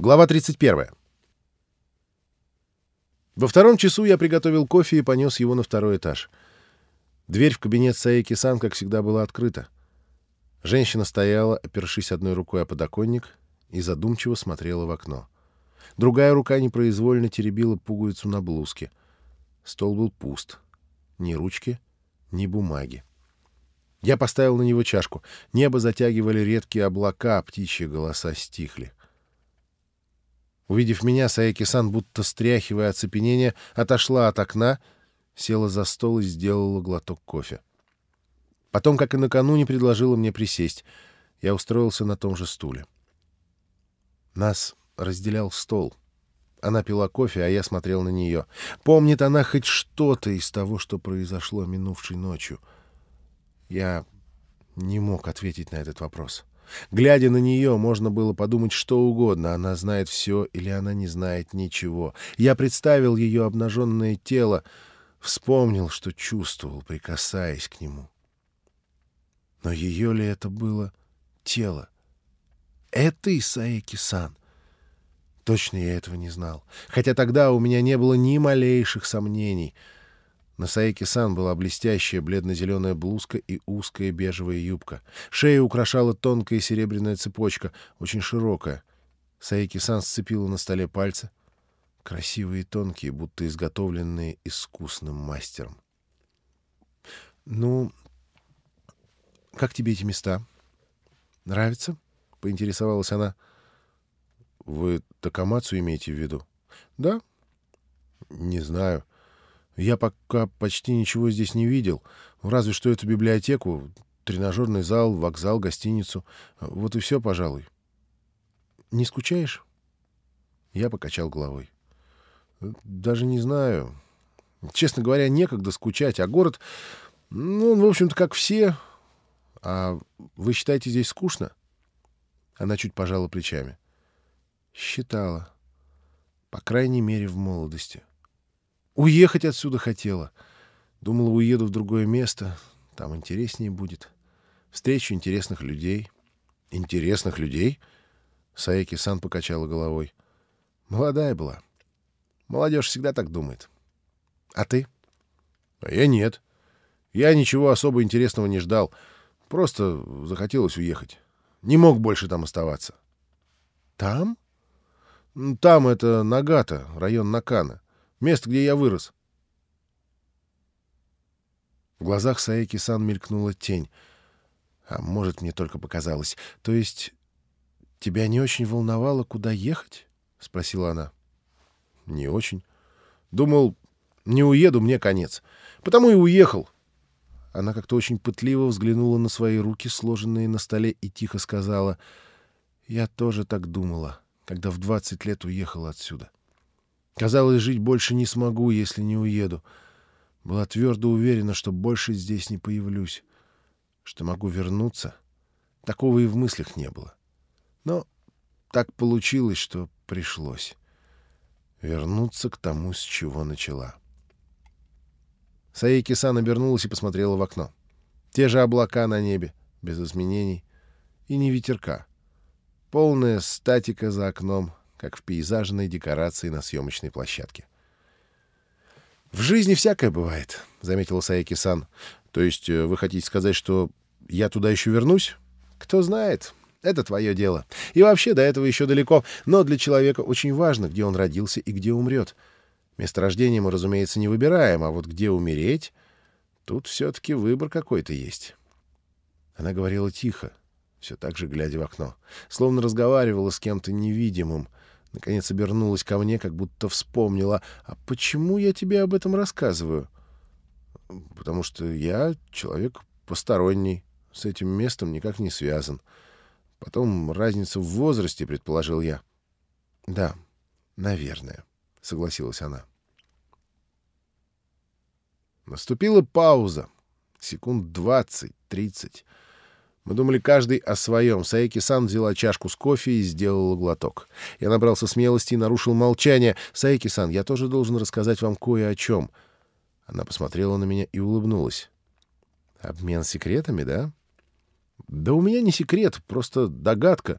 Глава 31. Во втором часу я приготовил кофе и понес его на второй этаж. Дверь в кабинет Саеки-сан, как всегда, была открыта. Женщина стояла, опершись одной рукой о подоконник, и задумчиво смотрела в окно. Другая рука непроизвольно теребила пуговицу на блузке. Стол был пуст. Ни ручки, ни бумаги. Я поставил на него чашку. Небо затягивали редкие облака, птичьи голоса стихли. Увидев меня, Саеки-сан, будто стряхивая оцепенение, отошла от окна, села за стол и сделала глоток кофе. Потом, как и накануне, предложила мне присесть. Я устроился на том же стуле. Нас разделял стол. Она пила кофе, а я смотрел на нее. Помнит она хоть что-то из того, что произошло минувшей ночью? Я не мог ответить на этот вопрос. — Глядя на нее, можно было подумать что угодно. Она знает все или она не знает ничего. Я представил ее обнаженное тело, вспомнил, что чувствовал, прикасаясь к нему. Но ее ли это было тело? Это Исаэки-сан. Точно я этого не знал. Хотя тогда у меня не было ни малейших сомнений — на Саеки-сан была блестящая бледно-зеленая блузка и узкая бежевая юбка. Шею украшала тонкая серебряная цепочка, очень широкая. Саеки-сан сцепила на столе пальцы. Красивые и тонкие, будто изготовленные искусным мастером. «Ну, как тебе эти места? Нравится?» — поинтересовалась она. «Вы Такамацу имеете в виду?» «Да». «Не знаю». Я пока почти ничего здесь не видел, разве что эту библиотеку, тренажерный зал, вокзал, гостиницу. Вот и все, пожалуй. Не скучаешь? Я покачал головой. Даже не знаю. Честно говоря, некогда скучать, а город, ну, в общем-то, как все. А вы считаете здесь скучно? Она чуть пожала плечами. Считала. По крайней мере, в молодости. Уехать отсюда хотела. Думала, уеду в другое место. Там интереснее будет. Встречу интересных людей. Интересных людей? Саеки-сан покачала головой. Молодая была. Молодежь всегда так думает. А ты? А я нет. Я ничего особо интересного не ждал. Просто захотелось уехать. Не мог больше там оставаться. Там? Там это Нагата, район Накана. Место, где я вырос. В глазах Саеки-сан мелькнула тень. А может, мне только показалось. То есть тебя не очень волновало, куда ехать? — спросила она. — Не очень. Думал, не уеду, мне конец. Потому и уехал. Она как-то очень пытливо взглянула на свои руки, сложенные на столе, и тихо сказала, «Я тоже так думала, когда в двадцать лет уехала отсюда. Казалось, жить больше не смогу, если не уеду. Была твердо уверена, что больше здесь не появлюсь, что могу вернуться. Такого и в мыслях не было. Но так получилось, что пришлось вернуться к тому, с чего начала. Саики-сан обернулась и посмотрела в окно. Те же облака на небе, без изменений, и не ветерка. Полная статика за окном, как в пейзажной декорации на съемочной площадке. «В жизни всякое бывает», — заметила Саяки-сан. «То есть э, вы хотите сказать, что я туда еще вернусь?» «Кто знает. Это твое дело. И вообще до этого еще далеко. Но для человека очень важно, где он родился и где умрет. Место рождения мы, разумеется, не выбираем, а вот где умереть, тут все-таки выбор какой-то есть». Она говорила тихо, все так же глядя в окно, словно разговаривала с кем-то невидимым, Наконец обернулась ко мне, как будто вспомнила. «А почему я тебе об этом рассказываю?» «Потому что я человек посторонний, с этим местом никак не связан. Потом разница в возрасте, предположил я». «Да, наверное», — согласилась она. Наступила пауза. Секунд двадцать-тридцать. Мы думали каждый о своем. Саеки-сан взяла чашку с кофе и сделала глоток. Я набрался смелости и нарушил молчание. «Саеки-сан, я тоже должен рассказать вам кое о чем». Она посмотрела на меня и улыбнулась. «Обмен секретами, да?» «Да у меня не секрет, просто догадка,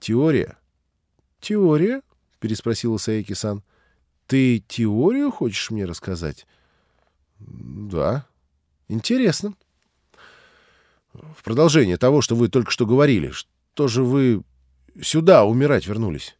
теория». «Теория?» — переспросила Саеки-сан. «Ты теорию хочешь мне рассказать?» «Да. Интересно. В продолжение того, что вы только что говорили, что же вы сюда умирать вернулись?»